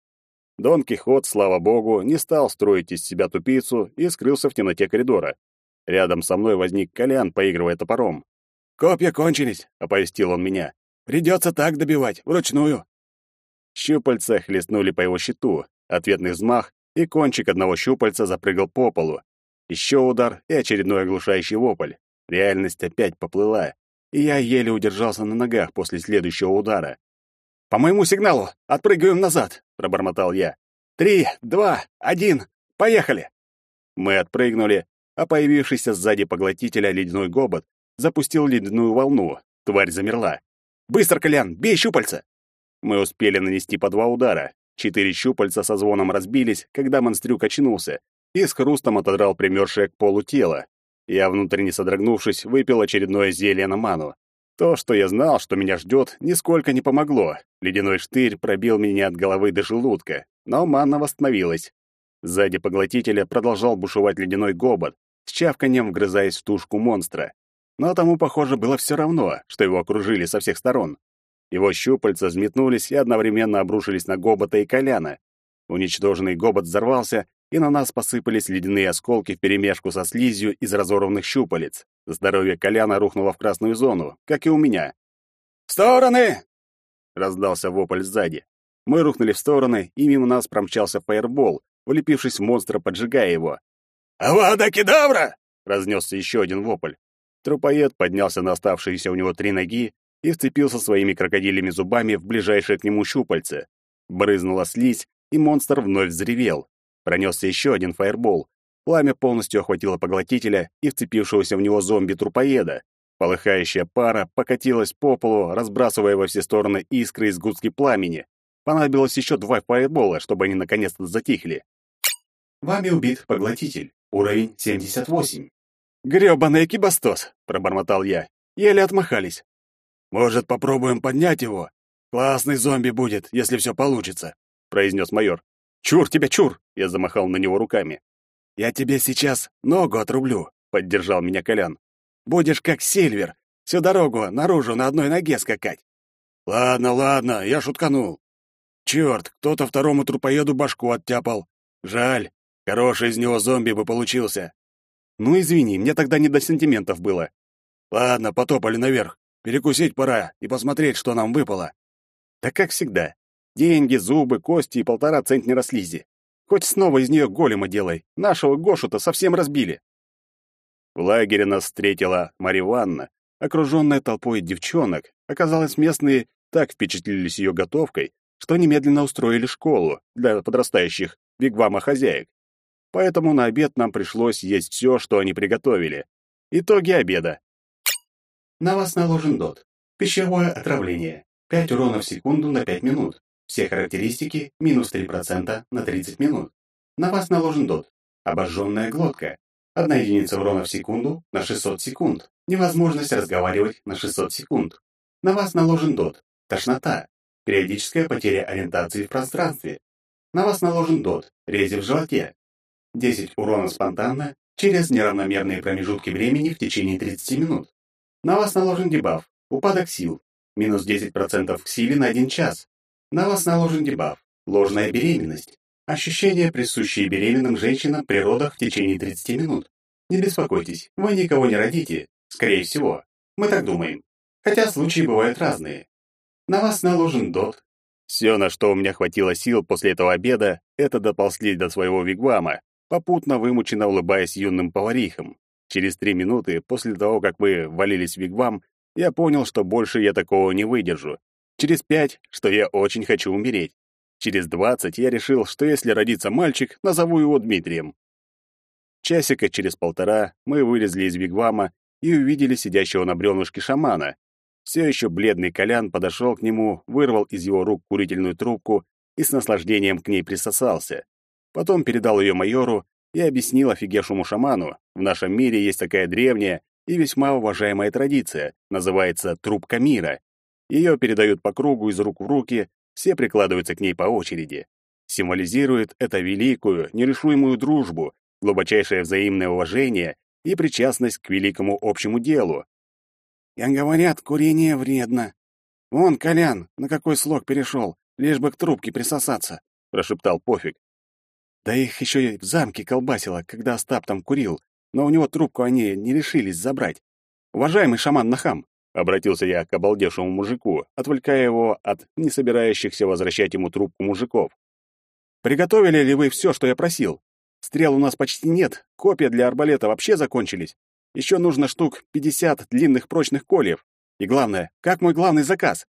Дон Кихот, слава богу, не стал строить из себя тупицу и скрылся в темноте коридора. Рядом со мной возник Колян, поигрывая топором. «Копья кончились», — оповестил он меня. Придется так добивать, вручную. Щупальца хлестнули по его щиту. Ответный взмах, и кончик одного щупальца запрыгал по полу. Еще удар и очередной оглушающий вопль. Реальность опять поплыла, и я еле удержался на ногах после следующего удара. «По моему сигналу! Отпрыгиваем назад!» — пробормотал я. «Три, два, один! Поехали!» Мы отпрыгнули, а появившийся сзади поглотителя ледяной гобот запустил ледяную волну. Тварь замерла. Быстро, Колян, бей щупальца!» Мы успели нанести по два удара. Четыре щупальца со звоном разбились, когда монстрюк очнулся, и с хрустом отодрал примершее к полу тело. Я, внутренне содрогнувшись, выпил очередное зелье на ману. То, что я знал, что меня ждет, нисколько не помогло. Ледяной штырь пробил меня от головы до желудка, но манна восстановилась. Сзади поглотителя продолжал бушевать ледяной гобот, с чавканьем вгрызаясь в тушку монстра. Но тому, похоже, было все равно, что его окружили со всех сторон. Его щупальца взметнулись и одновременно обрушились на Гобота и Коляна. Уничтоженный Гобот взорвался, и на нас посыпались ледяные осколки вперемешку со слизью из разорванных щупалец. Здоровье Коляна рухнуло в красную зону, как и у меня. «В стороны!» — раздался вопль сзади. Мы рухнули в стороны, и мимо нас промчался фаербол, влепившись в монстра, поджигая его. «Авада кедавра!» — разнесся еще один вопль. Трупоед поднялся на оставшиеся у него три ноги и вцепился своими крокодилями зубами в ближайшее к нему щупальце. Брызнула слизь, и монстр вновь взревел. Пронесся еще один фаербол. Пламя полностью охватило поглотителя и вцепившегося в него зомби-трупоеда. Полыхающая пара покатилась по полу, разбрасывая во все стороны искры из гудски пламени. Понадобилось еще два фаербола, чтобы они наконец-то затихли. Вами убит поглотитель. Уровень 78. «Грёбаный кибастос!» — пробормотал я. Еле отмахались. «Может, попробуем поднять его? Классный зомби будет, если все получится», — произнес майор. «Чур тебя, чур!» — я замахал на него руками. «Я тебе сейчас ногу отрублю», — поддержал меня Колян. «Будешь как Сильвер, всю дорогу наружу на одной ноге скакать». «Ладно, ладно, я шутканул. Черт, кто-то второму трупоеду башку оттяпал. Жаль, хороший из него зомби бы получился». «Ну, извини, мне тогда не до сантиментов было». «Ладно, потопали наверх. Перекусить пора и посмотреть, что нам выпало». Да как всегда. Деньги, зубы, кости и полтора центнера слизи. Хоть снова из нее голема делай. Нашего Гошу-то совсем разбили. В лагере нас встретила Марья Ивановна, окруженная толпой девчонок. Оказалось, местные так впечатлились ее готовкой, что немедленно устроили школу для подрастающих вигвама-хозяек. Поэтому на обед нам пришлось есть все, что они приготовили. Итоги обеда. На вас наложен дот. Пищевое отравление. 5 уронов в секунду на 5 минут. Все характеристики минус 3% на 30 минут. На вас наложен дот. Обожженная глотка. Одна единица урона в секунду на 600 секунд. Невозможность разговаривать на 600 секунд. На вас наложен дот. Тошнота. Периодическая потеря ориентации в пространстве. На вас наложен дот. Рези в животе. 10 урона спонтанно через неравномерные промежутки времени в течение 30 минут. На вас наложен дебаф «Упадок сил». Минус 10% к силе на 1 час. На вас наложен дебаф «Ложная беременность». Ощущения, присущие беременным женщинам при родах в течение 30 минут. Не беспокойтесь, вы никого не родите. Скорее всего. Мы так думаем. Хотя случаи бывают разные. На вас наложен дот. Все, на что у меня хватило сил после этого обеда, это доползли до своего вигвама, попутно вымученно улыбаясь юным поварихам. Через три минуты после того, как мы валились в вигвам, я понял, что больше я такого не выдержу. Через пять, что я очень хочу умереть. Через двадцать я решил, что если родится мальчик, назову его Дмитрием. Часика через полтора мы вылезли из вигвама и увидели сидящего на бревнышке шамана. Все еще бледный Колян подошел к нему, вырвал из его рук курительную трубку и с наслаждением к ней присосался. Потом передал ее майору и объяснил офигевшему шаману, в нашем мире есть такая древняя и весьма уважаемая традиция, называется трубка мира. Ее передают по кругу из рук в руки, все прикладываются к ней по очереди. Символизирует это великую, нерешуемую дружбу, глубочайшее взаимное уважение и причастность к великому общему делу. «Я говорят, курение вредно. Вон, Колян, на какой слог перешел, лишь бы к трубке присосаться», — прошептал Пофиг. Да их еще и в замке колбасило, когда Остап там курил, но у него трубку они не решились забрать. «Уважаемый шаман Нахам!» — обратился я к обалдевшему мужику, отвлекая его от не собирающихся возвращать ему трубку мужиков. «Приготовили ли вы все, что я просил? Стрел у нас почти нет, копья для арбалета вообще закончились. Еще нужно штук 50 длинных прочных кольев. И главное, как мой главный заказ?»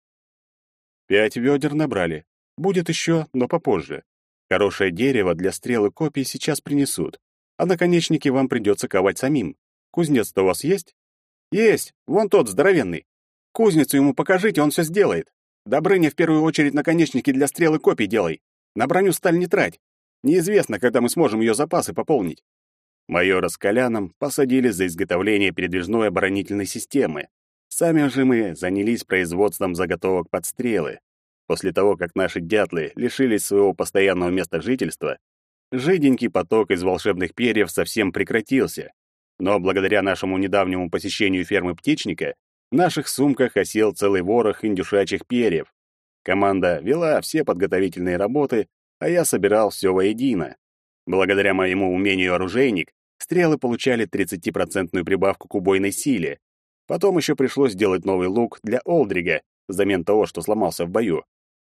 Пять ведер набрали. Будет еще, но попозже. Хорошее дерево для стрел и копий сейчас принесут, а наконечники вам придется ковать самим. Кузнец-то у вас есть? Есть, вон тот здоровенный. Кузницу ему покажите, он все сделает. Добрыня в первую очередь наконечники для стрел и копий делай. На броню сталь не трать. Неизвестно, когда мы сможем ее запасы пополнить. Майора с Коляном посадили за изготовление передвижной оборонительной системы. Сами же мы занялись производством заготовок под стрелы. После того, как наши дятлы лишились своего постоянного места жительства, жиденький поток из волшебных перьев совсем прекратился. Но благодаря нашему недавнему посещению фермы птичника, в наших сумках осел целый ворох индюшачьих перьев. Команда вела все подготовительные работы, а я собирал все воедино. Благодаря моему умению оружейник, стрелы получали 30% прибавку к убойной силе. Потом еще пришлось сделать новый лук для Олдрига, взамен того, что сломался в бою.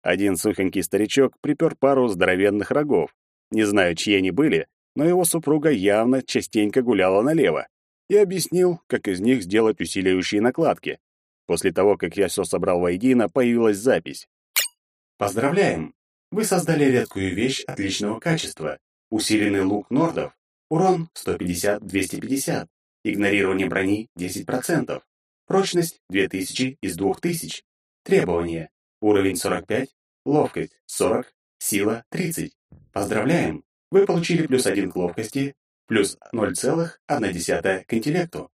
Один сухонький старичок припер пару здоровенных рогов. Не знаю, чьи они были, но его супруга явно частенько гуляла налево и объяснил, как из них сделать усиливающие накладки. После того, как я все собрал воедино, появилась запись. Поздравляем! Вы создали редкую вещь отличного качества. Усиленный лук нордов. Урон 150-250. Игнорирование брони 10%. Прочность 2000 из 2000. Требования. Уровень 45, ловкость 40, сила 30. Поздравляем! Вы получили плюс 1 к ловкости, плюс 0,1 к интеллекту.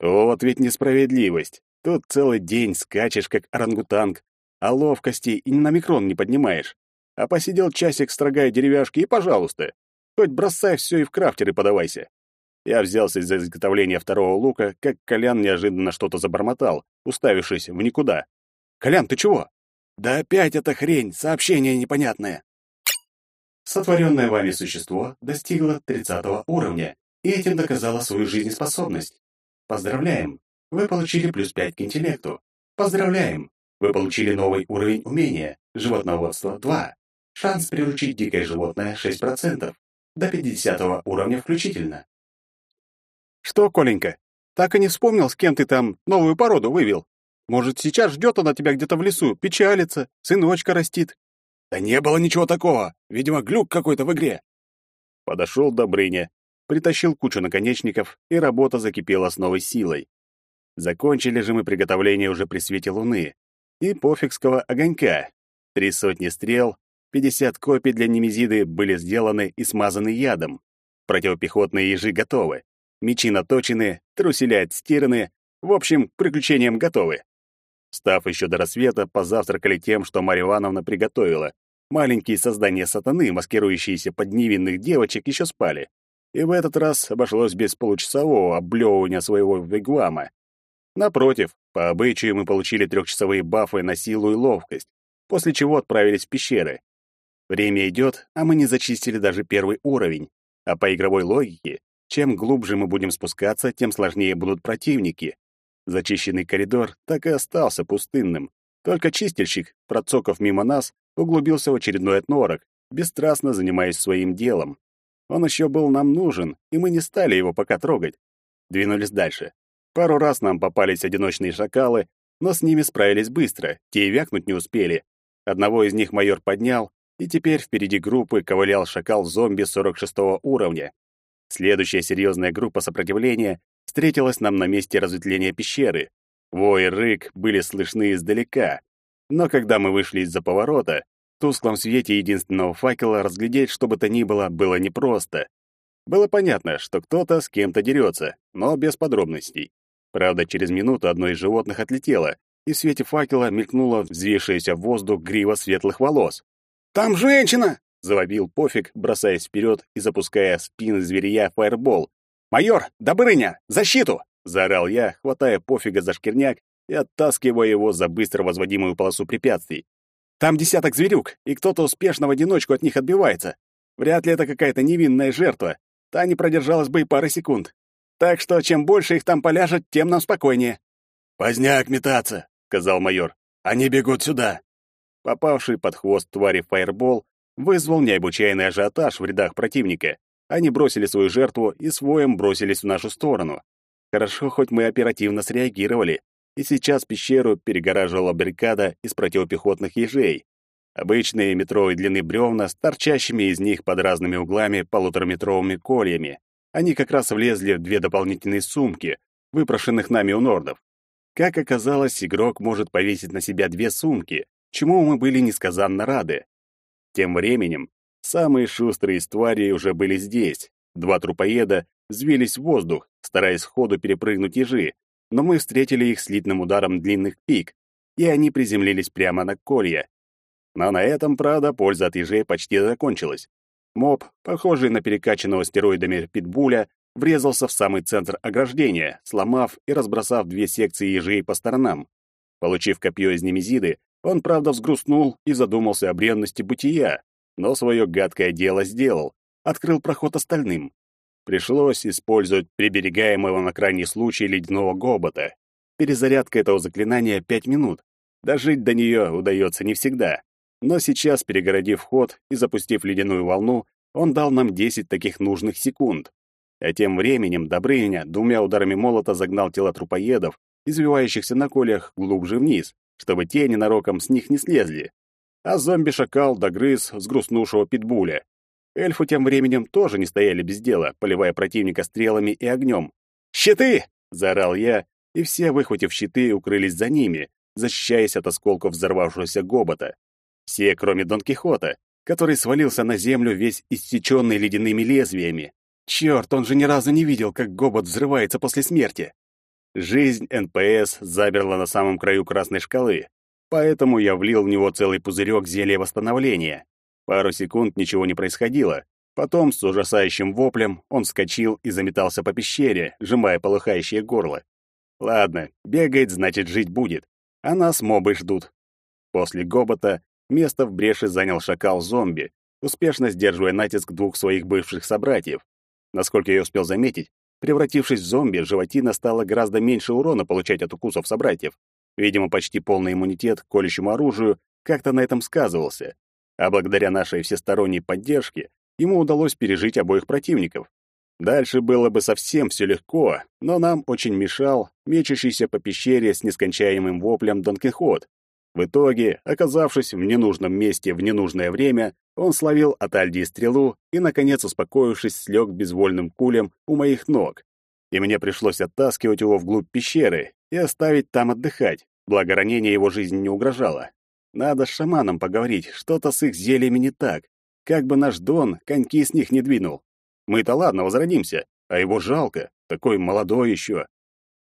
Вот ведь несправедливость. Тут целый день скачешь, как орангутанг, а ловкости и на микрон не поднимаешь. А посидел часик, строгая деревяшки, и пожалуйста. Хоть бросай все и в крафтеры подавайся. Я взялся за изготовление второго лука, как Колян неожиданно что-то забормотал, уставившись в никуда. «Колян, ты чего?» Да опять эта хрень, сообщение непонятное. Сотворенное вами существо достигло 30 уровня и этим доказало свою жизнеспособность. Поздравляем! Вы получили плюс 5 к интеллекту. Поздравляем! Вы получили новый уровень умения животноводство 2. Шанс приручить дикое животное 6%. До 50 уровня включительно. Что, Коленька, так и не вспомнил, с кем ты там новую породу вывел? Может, сейчас ждет она тебя где-то в лесу, печалится, сыночка растит. Да не было ничего такого. Видимо, глюк какой-то в игре. Подошел Добрыня, притащил кучу наконечников, и работа закипела с новой силой. Закончили же мы приготовление уже при свете луны и пофигского огонька. Три сотни стрел, пятьдесят копий для немезиды были сделаны и смазаны ядом. Противопехотные ежи готовы. Мечи наточены, труселя отстираны, в общем, к приключениям готовы. Став еще до рассвета, позавтракали тем, что Марья Ивановна приготовила. Маленькие создания сатаны, маскирующиеся под невинных девочек, еще спали. И в этот раз обошлось без получасового облевывания своего вигвама. Напротив, по обычаю мы получили трехчасовые бафы на силу и ловкость, после чего отправились в пещеры. Время идет, а мы не зачистили даже первый уровень. А по игровой логике, чем глубже мы будем спускаться, тем сложнее будут противники. Зачищенный коридор так и остался пустынным. Только чистильщик, процокав мимо нас, углубился в очередной отнорок, бесстрастно занимаясь своим делом. Он еще был нам нужен, и мы не стали его пока трогать. Двинулись дальше. Пару раз нам попались одиночные шакалы, но с ними справились быстро, те и вякнуть не успели. Одного из них майор поднял, и теперь впереди группы ковылял шакал-зомби 46 уровня. Следующая серьезная группа сопротивления встретилась нам на месте разветвления пещеры. Вой и рык были слышны издалека. Но когда мы вышли из-за поворота, в тусклом свете единственного факела разглядеть что бы то ни было было непросто. Было понятно, что кто-то с кем-то дерется, но без подробностей. Правда, через минуту одно из животных отлетело, и в свете факела мелькнула взвившаяся в воздух грива светлых волос. «Там женщина!» — завопил Пофиг, бросаясь вперед и запуская спины зверя фаербол, «Майор, Добрыня, защиту!» — заорал я, хватая пофига за шкирняк и оттаскивая его за быстро возводимую полосу препятствий. «Там десяток зверюк, и кто-то успешно в одиночку от них отбивается. Вряд ли это какая-то невинная жертва. Та не продержалась бы и пары секунд. Так что чем больше их там поляжет, тем нам спокойнее». «Поздняк метаться», — сказал майор. «Они бегут сюда». Попавший под хвост твари фаербол вызвал необычайный ажиотаж в рядах противника. Они бросили свою жертву и своем бросились в нашу сторону. Хорошо, хоть мы оперативно среагировали, и сейчас пещеру перегораживала баррикада из противопехотных ежей. Обычные метровой длины бревна с торчащими из них под разными углами полутораметровыми кольями. Они как раз влезли в две дополнительные сумки, выпрошенных нами у нордов. Как оказалось, игрок может повесить на себя две сумки, чему мы были несказанно рады. Тем временем Самые шустрые из тварей уже были здесь. Два трупоеда взвились в воздух, стараясь сходу перепрыгнуть ежи, но мы встретили их слитным ударом длинных пик, и они приземлились прямо на колья. Но на этом, правда, польза от ежей почти закончилась. Моб, похожий на перекачанного стероидами питбуля, врезался в самый центр ограждения, сломав и разбросав две секции ежей по сторонам. Получив копье из немезиды, он, правда, взгрустнул и задумался о бренности бытия, но свое гадкое дело сделал, открыл проход остальным. Пришлось использовать приберегаемого на крайний случай ледяного гобота. Перезарядка этого заклинания пять минут. Дожить до нее удается не всегда. Но сейчас, перегородив ход и запустив ледяную волну, он дал нам 10 таких нужных секунд. А тем временем Добрыня двумя ударами молота загнал тела трупоедов, извивающихся на колях, глубже вниз, чтобы те ненароком с них не слезли. А зомби-шакал догрыз с грустнувшего питбуля. Эльфы тем временем тоже не стояли без дела, поливая противника стрелами и огнем. «Щиты!» — заорал я, и все, выхватив щиты, укрылись за ними, защищаясь от осколков взорвавшегося гобота. Все, кроме Дон Кихота, который свалился на землю весь иссеченный ледяными лезвиями. Черт, он же ни разу не видел, как гобот взрывается после смерти. Жизнь НПС замерла на самом краю красной шкалы, поэтому я влил в него целый пузырек зелья восстановления. Пару секунд ничего не происходило. Потом, с ужасающим воплем, он вскочил и заметался по пещере, сжимая полыхающее горло. Ладно, бегает, значит, жить будет. А нас мобы ждут. После гобота место в бреше занял шакал-зомби, успешно сдерживая натиск двух своих бывших собратьев. Насколько я успел заметить, превратившись в зомби, животина стала гораздо меньше урона получать от укусов собратьев. Видимо, почти полный иммунитет к колющему оружию как-то на этом сказывался а благодаря нашей всесторонней поддержке ему удалось пережить обоих противников. Дальше было бы совсем все легко, но нам очень мешал мечущийся по пещере с нескончаемым воплем Дон Кихот. В итоге, оказавшись в ненужном месте в ненужное время, он словил от Альдии стрелу и, наконец, успокоившись, слег безвольным кулем у моих ног. И мне пришлось оттаскивать его вглубь пещеры и оставить там отдыхать, благо ранение его жизни не угрожало. Надо с шаманом поговорить, что-то с их зельями не так. Как бы наш Дон коньки с них не двинул. Мы-то ладно, возродимся, а его жалко, такой молодой еще.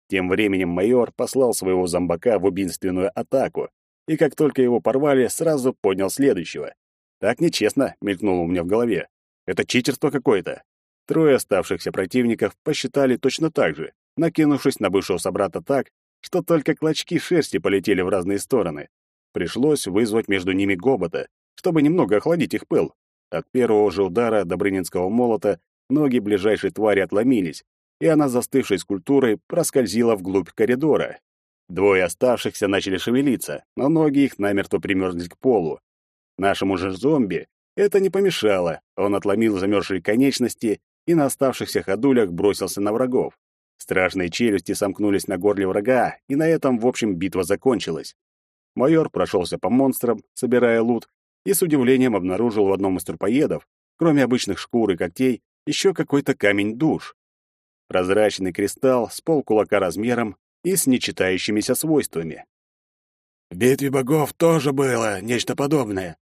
Тем временем майор послал своего зомбака в убийственную атаку, и как только его порвали, сразу поднял следующего. Так нечестно, мелькнуло у меня в голове. Это читерство какое-то. Трое оставшихся противников посчитали точно так же, накинувшись на бывшего собрата так, что только клочки шерсти полетели в разные стороны. Пришлось вызвать между ними гобота, чтобы немного охладить их пыл. От первого же удара Добрынинского молота ноги ближайшей твари отломились, и она застывшей скульптурой проскользила вглубь коридора. Двое оставшихся начали шевелиться, но ноги их намертво примерзли к полу. Нашему же зомби это не помешало. Он отломил замерзшие конечности и на оставшихся ходулях бросился на врагов. Страшные челюсти сомкнулись на горле врага, и на этом, в общем, битва закончилась. Майор прошелся по монстрам, собирая лут, и с удивлением обнаружил в одном из трупоедов, кроме обычных шкур и когтей, еще какой-то камень-душ. Прозрачный кристалл с полкулака размером и с нечитающимися свойствами. В битве богов тоже было нечто подобное.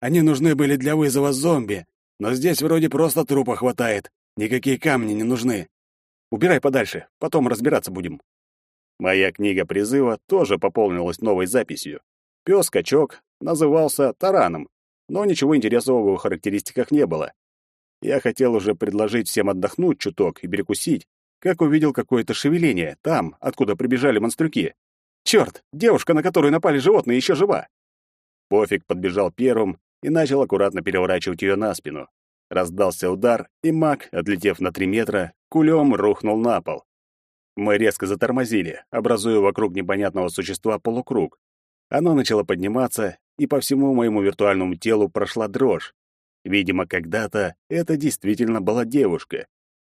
Они нужны были для вызова зомби, но здесь вроде просто трупа хватает, никакие камни не нужны. Убирай подальше, потом разбираться будем. Моя книга призыва тоже пополнилась новой записью. Пёс-качок назывался Тараном, но ничего интересного в его характеристиках не было. Я хотел уже предложить всем отдохнуть чуток и перекусить, как увидел какое-то шевеление там, откуда прибежали монстрюки. Чёрт, девушка, на которую напали животные, еще жива. Пофиг подбежал первым и начал аккуратно переворачивать ее на спину. Раздался удар, и маг, отлетев на три метра, кулем рухнул на пол. Мы резко затормозили, образуя вокруг непонятного существа полукруг. Оно начало подниматься, и по всему моему виртуальному телу прошла дрожь. Видимо, когда-то это действительно была девушка.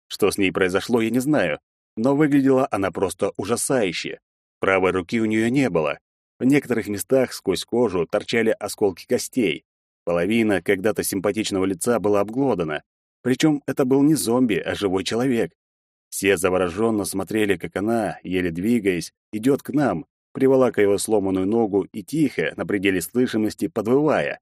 Что с ней произошло, я не знаю, но выглядела она просто ужасающе. Правой руки у нее не было. В некоторых местах сквозь кожу торчали осколки костей. Половина когда-то симпатичного лица была обглодана. Причем это был не зомби, а живой человек. Все завороженно смотрели, как она, еле двигаясь, идет к нам, приволакая его сломанную ногу и тихо, на пределе слышимости, подвывая.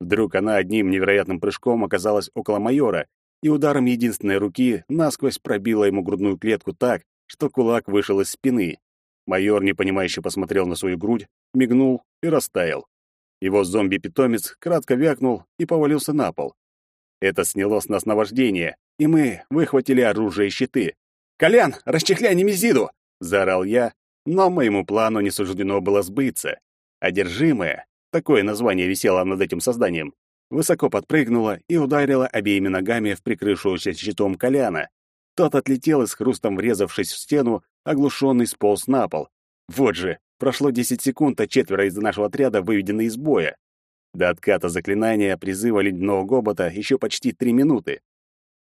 Вдруг она одним невероятным прыжком оказалась около майора и ударом единственной руки насквозь пробила ему грудную клетку так, что кулак вышел из спины. Майор, непонимающе посмотрел на свою грудь, мигнул и растаял. Его зомби-питомец кратко вякнул и повалился на пол. Это сняло с нас наваждение, и мы выхватили оружие и щиты. «Колян, расчехляй немезиду!» — заорал я, но моему плану не суждено было сбыться. Одержимое, такое название висело над этим созданием, высоко подпрыгнула и ударила обеими ногами в прикрывшегося щитом Коляна. Тот отлетел и с хрустом врезавшись в стену, оглушенный сполз на пол. Вот же, прошло 10 секунд, а четверо из нашего отряда выведены из боя. До отката заклинания призыва ледяного гобота еще почти три минуты.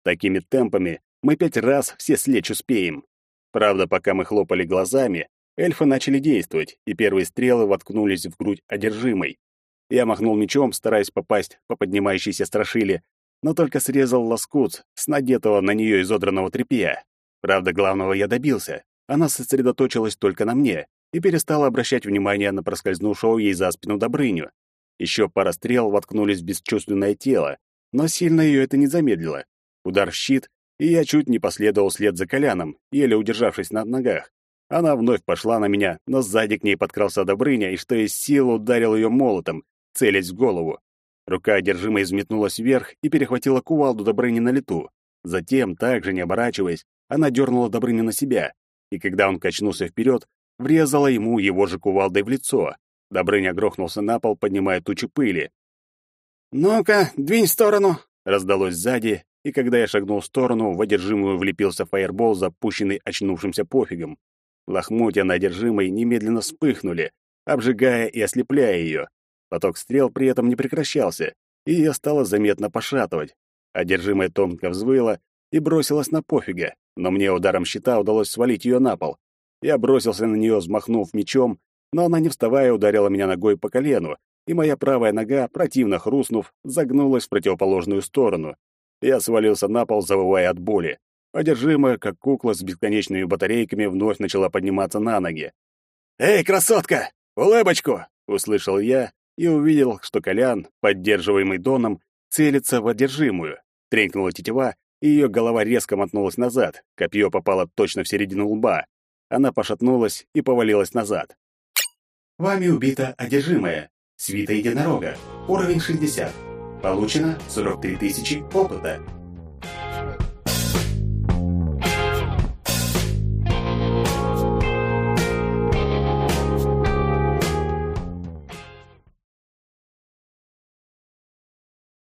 Такими темпами мы пять раз все слечь успеем. Правда, пока мы хлопали глазами, эльфы начали действовать, и первые стрелы воткнулись в грудь одержимой. Я махнул мечом, стараясь попасть по поднимающейся страшиле, но только срезал лоскут с надетого на нее изодранного тряпья. Правда, главного я добился. Она сосредоточилась только на мне и перестала обращать внимание на проскользнувшего ей за спину Добрыню. Еще пара стрел воткнулись в бесчувственное тело, но сильно ее это не замедлило. Удар в щит, и я чуть не последовал след за Коляном, еле удержавшись на ногах. Она вновь пошла на меня, но сзади к ней подкрался Добрыня и что из сил ударил ее молотом, целясь в голову. Рука одержимой взметнулась вверх и перехватила кувалду Добрыни на лету. Затем, также не оборачиваясь, она дернула Добрыню на себя, и когда он качнулся вперед, врезала ему его же кувалдой в лицо. Добрыня грохнулся на пол, поднимая тучи пыли. «Ну-ка, двинь в сторону!» — раздалось сзади, и когда я шагнул в сторону, в одержимую влепился фаербол, запущенный очнувшимся пофигом. Лохмотья на одержимой немедленно вспыхнули, обжигая и ослепляя ее. Поток стрел при этом не прекращался, и ее стало заметно пошатывать. Одержимая тонко взвыла и бросилась на пофига, но мне ударом щита удалось свалить ее на пол. Я бросился на нее, взмахнув мечом, но она, не вставая, ударила меня ногой по колену, и моя правая нога, противно хрустнув, загнулась в противоположную сторону. Я свалился на пол, завывая от боли. Одержимая, как кукла с бесконечными батарейками, вновь начала подниматься на ноги. «Эй, красотка! Улыбочку!» — услышал я и увидел, что Колян, поддерживаемый Доном, целится в одержимую. Тренькнула тетива, и ее голова резко мотнулась назад. Копье попало точно в середину лба. Она пошатнулась и повалилась назад. Вами убита одержимая. Свита единорога. Уровень 60. Получено 43 тысячи опыта.